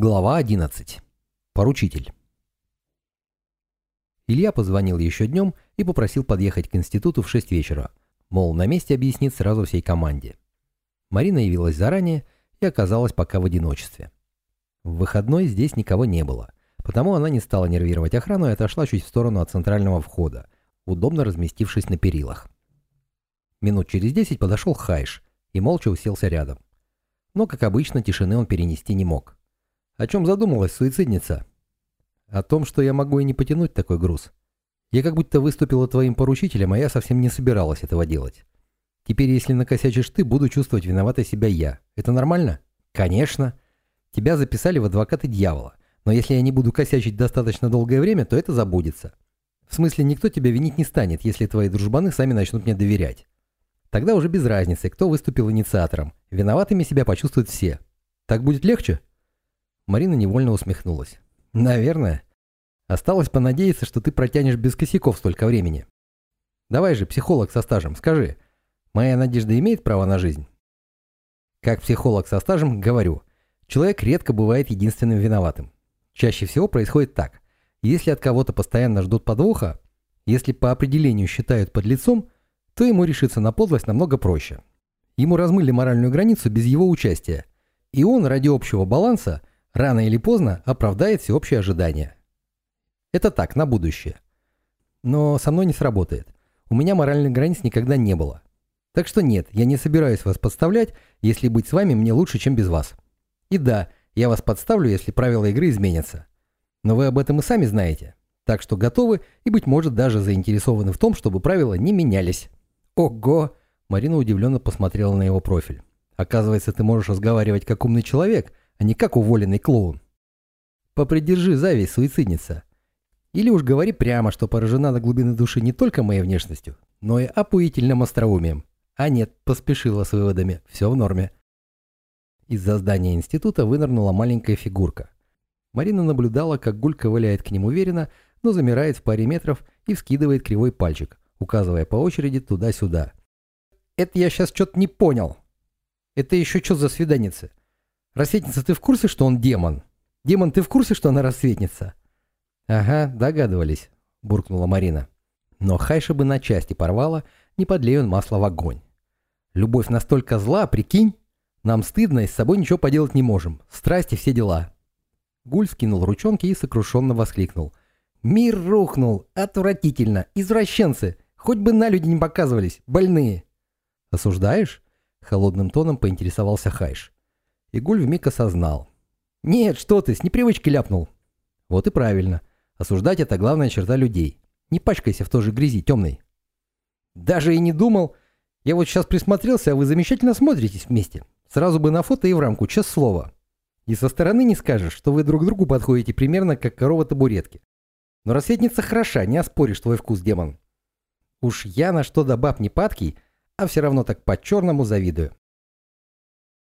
Глава 11. Поручитель. Илья позвонил еще днем и попросил подъехать к институту в 6 вечера. Мол, на месте объяснит сразу всей команде. Марина явилась заранее и оказалась пока в одиночестве. В выходной здесь никого не было, потому она не стала нервировать охрану и отошла чуть в сторону от центрального входа, удобно разместившись на перилах. Минут через 10 подошел Хайш и молча уселся рядом. Но, как обычно, тишины он перенести не мог. О чем задумалась суицидница? О том, что я могу и не потянуть такой груз. Я как будто выступила твоим поручителем, а я совсем не собиралась этого делать. Теперь, если накосячишь ты, буду чувствовать виноватой себя я. Это нормально? Конечно. Тебя записали в адвокаты дьявола. Но если я не буду косячить достаточно долгое время, то это забудется. В смысле, никто тебя винить не станет, если твои дружбаны сами начнут мне доверять. Тогда уже без разницы, кто выступил инициатором. Виноватыми себя почувствуют все. Так будет легче? Марина невольно усмехнулась. «Наверное. Осталось понадеяться, что ты протянешь без косяков столько времени. Давай же, психолог со стажем, скажи, моя надежда имеет право на жизнь?» Как психолог со стажем говорю, человек редко бывает единственным виноватым. Чаще всего происходит так. Если от кого-то постоянно ждут подвоха, если по определению считают под лицом, то ему решиться на подлость намного проще. Ему размыли моральную границу без его участия. И он ради общего баланса рано или поздно оправдает всеобщее ожидание. Это так, на будущее. Но со мной не сработает. У меня моральных границ никогда не было. Так что нет, я не собираюсь вас подставлять, если быть с вами мне лучше, чем без вас. И да, я вас подставлю, если правила игры изменятся. Но вы об этом и сами знаете. Так что готовы и, быть может, даже заинтересованы в том, чтобы правила не менялись. Ого! Марина удивленно посмотрела на его профиль. Оказывается, ты можешь разговаривать как умный человек, а не как уволенный клоун. Попридержи зависть, суицидница. Или уж говори прямо, что поражена на глубины души не только моей внешностью, но и опуительным остроумием. А нет, поспешила с выводами, все в норме. Из-за здания института вынырнула маленькая фигурка. Марина наблюдала, как Гуль ковыляет к ним уверенно, но замирает в паре метров и вскидывает кривой пальчик, указывая по очереди туда-сюда. «Это я сейчас что-то не понял. Это еще что за свиданицы? Рассветница, ты в курсе, что он демон? Демон, ты в курсе, что она рассветница? Ага, догадывались, буркнула Марина. Но Хайша бы на части порвала, не подлей он масло в огонь. Любовь настолько зла, прикинь? Нам стыдно и с собой ничего поделать не можем. Страсти все дела. Гуль скинул ручонки и сокрушенно воскликнул. «Мир рухнул! Отвратительно! Извращенцы! Хоть бы на люди не показывались! Больные!» «Осуждаешь?» — холодным тоном поинтересовался Хайш. Игуль вмиг осознал. «Нет, что ты, с непривычки ляпнул». «Вот и правильно. Осуждать – это главная черта людей. Не пачкайся в той же грязи темной». «Даже и не думал. Я вот сейчас присмотрелся, а вы замечательно смотритесь вместе. Сразу бы на фото и в рамку, честное слово. И со стороны не скажешь, что вы друг другу подходите примерно как корова табуретки. Но рассветница хороша, не оспоришь твой вкус, демон. Уж я на что до баб не падкий, а все равно так по-черному завидую.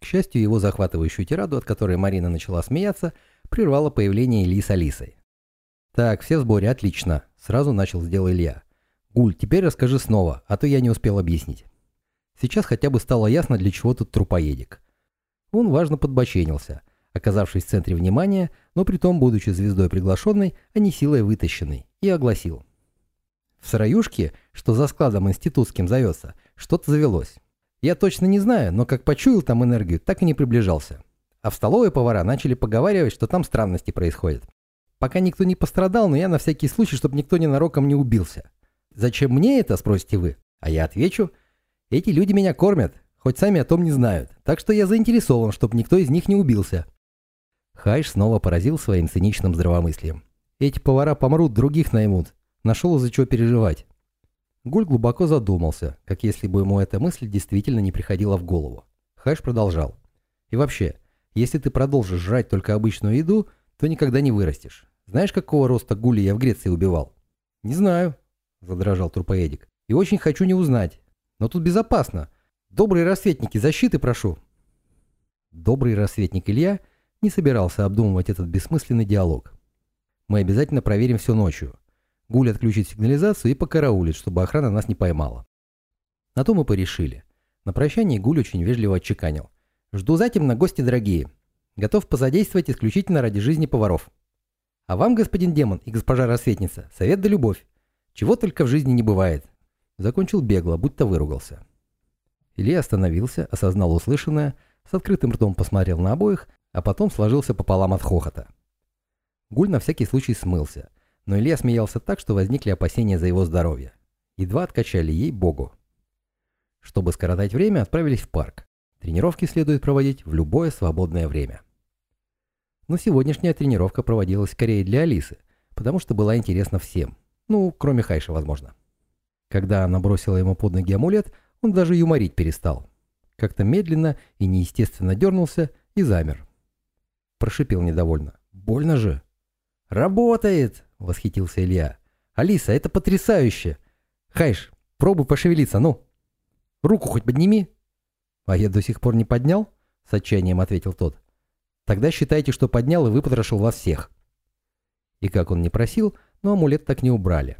К счастью, его захватывающую тираду, от которой Марина начала смеяться, прервало появление Ильи с Алисой. «Так, все в сборе, отлично», — сразу начал сделать Илья. «Гуль, теперь расскажи снова, а то я не успел объяснить». Сейчас хотя бы стало ясно, для чего тут трупоедик. Он важно подбоченился, оказавшись в центре внимания, но при том будучи звездой приглашенной, а не силой вытащенной, и огласил. В сыроюшке, что за складом институтским зовется, что-то завелось. Я точно не знаю, но как почуял там энергию, так и не приближался. А в столовой повара начали поговаривать, что там странности происходят. Пока никто не пострадал, но я на всякий случай, чтобы никто ненароком не убился. Зачем мне это, спросите вы? А я отвечу, эти люди меня кормят, хоть сами о том не знают, так что я заинтересован, чтобы никто из них не убился. Хайш снова поразил своим циничным здравомыслием. Эти повара помрут, других наймут. Нашел из-за чего переживать. Гуль глубоко задумался, как если бы ему эта мысль действительно не приходила в голову. Хэш продолжал. «И вообще, если ты продолжишь жрать только обычную еду, то никогда не вырастешь. Знаешь, какого роста гули я в Греции убивал?» «Не знаю», — задрожал трупоедик. «И очень хочу не узнать. Но тут безопасно. Добрые рассветники, защиты прошу». Добрый рассветник Илья не собирался обдумывать этот бессмысленный диалог. «Мы обязательно проверим все ночью. Гуль отключит сигнализацию и покараулит, чтобы охрана нас не поймала. На то мы порешили. На прощание Гуль очень вежливо отчеканил. «Жду затем на гости дорогие. Готов позадействовать исключительно ради жизни поваров. А вам, господин демон и госпожа рассветница, совет да любовь. Чего только в жизни не бывает. Закончил бегло, будто выругался. Илья остановился, осознал услышанное, с открытым ртом посмотрел на обоих, а потом сложился пополам от хохота. Гуль на всякий случай смылся, но Илья смеялся так, что возникли опасения за его здоровье. Едва откачали ей богу. Чтобы скоротать время, отправились в парк. Тренировки следует проводить в любое свободное время. Но сегодняшняя тренировка проводилась скорее для Алисы, потому что была интересна всем. Ну, кроме Хайша, возможно. Когда она бросила ему под ноги амулет, он даже юморить перестал. Как-то медленно и неестественно дернулся и замер. Прошипел недовольно. «Больно же!» «Работает!» — восхитился Илья. «Алиса, это потрясающе! Хайш, пробуй пошевелиться, ну! Руку хоть подними!» «А я до сих пор не поднял?» — с отчаянием ответил тот. «Тогда считайте, что поднял и выпотрошил вас всех». И как он не просил, но амулет так не убрали.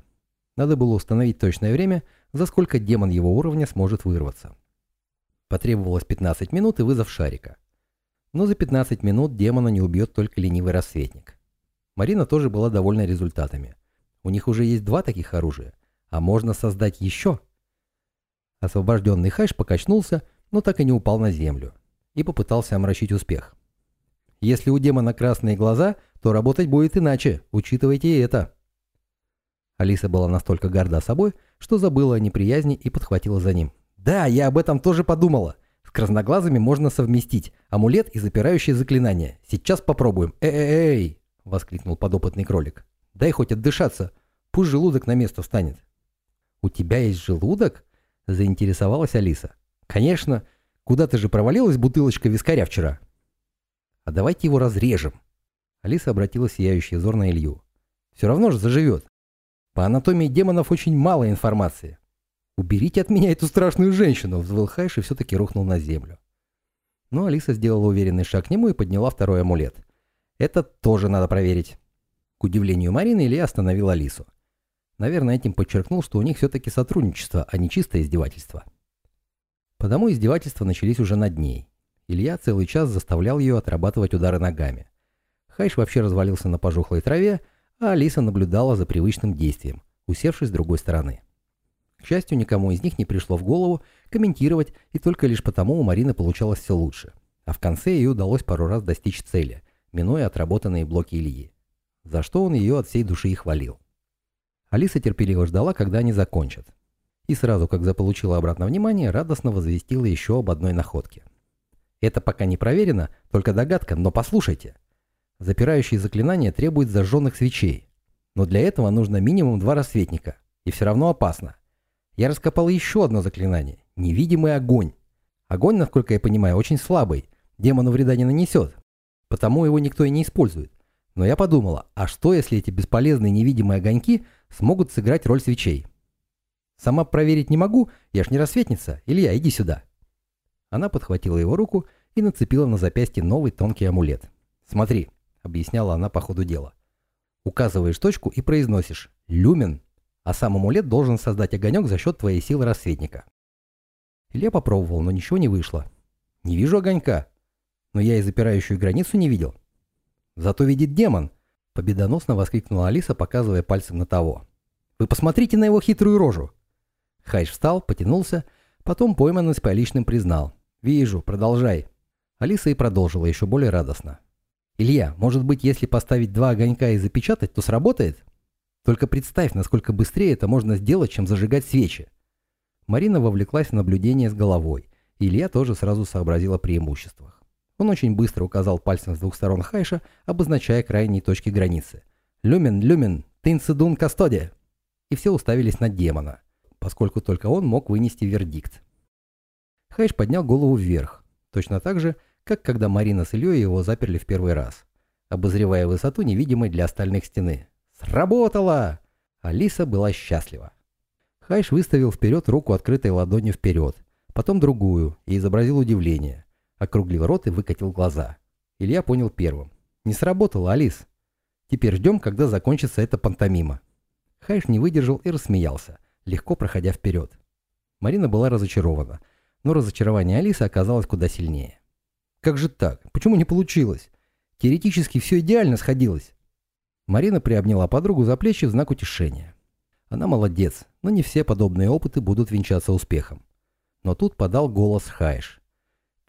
Надо было установить точное время, за сколько демон его уровня сможет вырваться. Потребовалось 15 минут и вызов шарика. Но за 15 минут демона не убьет только ленивый рассветник. Марина тоже была довольна результатами. У них уже есть два таких оружия, а можно создать еще. Освобожденный Хайш покачнулся, но так и не упал на землю, и попытался омрачить успех. Если у демона красные глаза, то работать будет иначе, учитывайте это. Алиса была настолько горда собой, что забыла о неприязни и подхватила за ним. «Да, я об этом тоже подумала. С красноглазыми можно совместить амулет и запирающее заклинание. Сейчас попробуем. Эй-эй-эй!» — воскликнул подопытный кролик. «Дай хоть отдышаться. Пусть желудок на место встанет». «У тебя есть желудок?» — заинтересовалась Алиса. «Конечно. Куда ты же провалилась бутылочка вискаря вчера?» «А давайте его разрежем». Алиса обратила сияющий взор на Илью. «Все равно же заживет. По анатомии демонов очень мало информации. «Уберите от меня эту страшную женщину!» — взвыл Хайш и все-таки рухнул на землю. Но Алиса сделала уверенный шаг к нему и подняла второй амулет. «Это тоже надо проверить». К удивлению Марины, Илья остановил Алису. Наверное, этим подчеркнул, что у них все-таки сотрудничество, а не чистое издевательство. Потому издевательства начались уже над ней. Илья целый час заставлял ее отрабатывать удары ногами. Хайш вообще развалился на пожухлой траве, а Алиса наблюдала за привычным действием, усевшись с другой стороны. К счастью, никому из них не пришло в голову комментировать, и только лишь потому у Марины получалось все лучше. А в конце ей удалось пару раз достичь цели, минуя отработанные блоки Ильи. За что он ее от всей души и хвалил. Алиса терпеливо ждала, когда они закончат. И сразу, как заполучила обратно внимание, радостно возвестила еще об одной находке. Это пока не проверено, только догадка, но послушайте. Запирающие заклинания требуют зажженных свечей. Но для этого нужно минимум два рассветника. И все равно опасно. Я раскопал еще одно заклинание. Невидимый огонь. Огонь, насколько я понимаю, очень слабый. Демону вреда не нанесет. Потому его никто и не использует. Но я подумала, а что если эти бесполезные невидимые огоньки смогут сыграть роль свечей? Сама проверить не могу, я ж не рассветница. Илья, иди сюда. Она подхватила его руку и нацепила на запястье новый тонкий амулет. «Смотри», — объясняла она по ходу дела. «Указываешь точку и произносишь «люмен», а сам амулет должен создать огонек за счет твоей силы рассветника. Илья попробовал, но ничего не вышло. Не вижу огонька. Но я и запирающую границу не видел. Зато видит демон, победоносно воскликнула Алиса, показывая пальцем на того. Вы посмотрите на его хитрую рожу. Хайш встал, потянулся, потом пойманный с поличным признал. «Вижу, продолжай». Алиса и продолжила еще более радостно. «Илья, может быть, если поставить два огонька и запечатать, то сработает?» Только представь, насколько быстрее это можно сделать, чем зажигать свечи. Марина вовлеклась в наблюдение с головой, Илья тоже сразу сообразил о преимуществах. Он очень быстро указал пальцем с двух сторон Хайша, обозначая крайние точки границы. «Люмен, люмен, тынцедун кастодия!» И все уставились на демона, поскольку только он мог вынести вердикт. Хайш поднял голову вверх, точно так же, как когда Марина с Ильей его заперли в первый раз, обозревая высоту невидимой для остальных стены. «Сработало!» Алиса была счастлива. Хайш выставил вперед руку открытой ладонью вперед, потом другую и изобразил удивление. Округлил рот и выкатил глаза. Илья понял первым. «Не сработало, Алис. Теперь ждем, когда закончится эта пантомима». Хайш не выдержал и рассмеялся, легко проходя вперед. Марина была разочарована, но разочарование Алисы оказалось куда сильнее. Как же так? Почему не получилось? Теоретически все идеально сходилось. Марина приобняла подругу за плечи в знак утешения. Она молодец, но не все подобные опыты будут венчаться успехом. Но тут подал голос Хайш.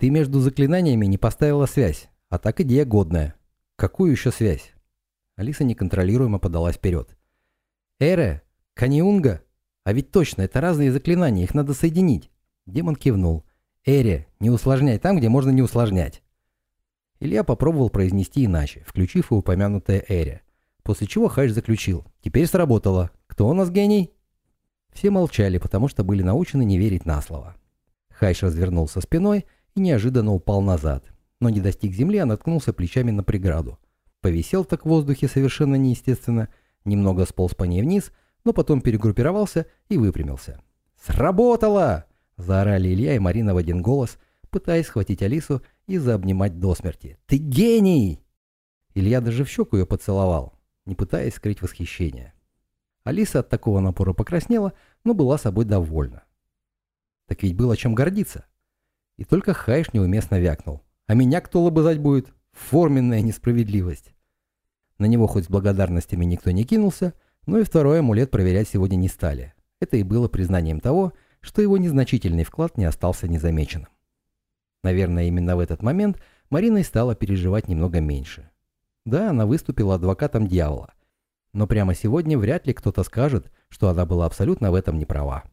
«Ты между заклинаниями не поставила связь, а так идея годная. Какую еще связь?» Алиса неконтролируемо подалась вперед. «Эре, Каниунга? А ведь точно, это разные заклинания, их надо соединить». Демон кивнул. «Эре, не усложняй там, где можно не усложнять». Илья попробовал произнести иначе, включив и упомянутое Эре. После чего Хайш заключил. «Теперь сработало. Кто у нас гений?» Все молчали, потому что были научены не верить на слово. Хайш развернулся спиной и неожиданно упал назад, но не достиг земли, а наткнулся плечами на преграду. Повисел так в воздухе совершенно неестественно, немного сполз по ней вниз, но потом перегруппировался и выпрямился. «Сработало!» – заорали Илья и Марина в один голос, пытаясь схватить Алису и заобнимать до смерти. «Ты гений!» Илья даже в щеку ее поцеловал, не пытаясь скрыть восхищение. Алиса от такого напора покраснела, но была собой довольна. Так ведь было чем гордиться. И только Хайш неуместно вякнул. А меня кто лобызать будет? Форменная несправедливость. На него хоть с благодарностями никто не кинулся, но и второй амулет проверять сегодня не стали. Это и было признанием того, что его незначительный вклад не остался незамеченным. Наверное, именно в этот момент Марина и стала переживать немного меньше. Да, она выступила адвокатом дьявола, но прямо сегодня вряд ли кто-то скажет, что она была абсолютно в этом не права.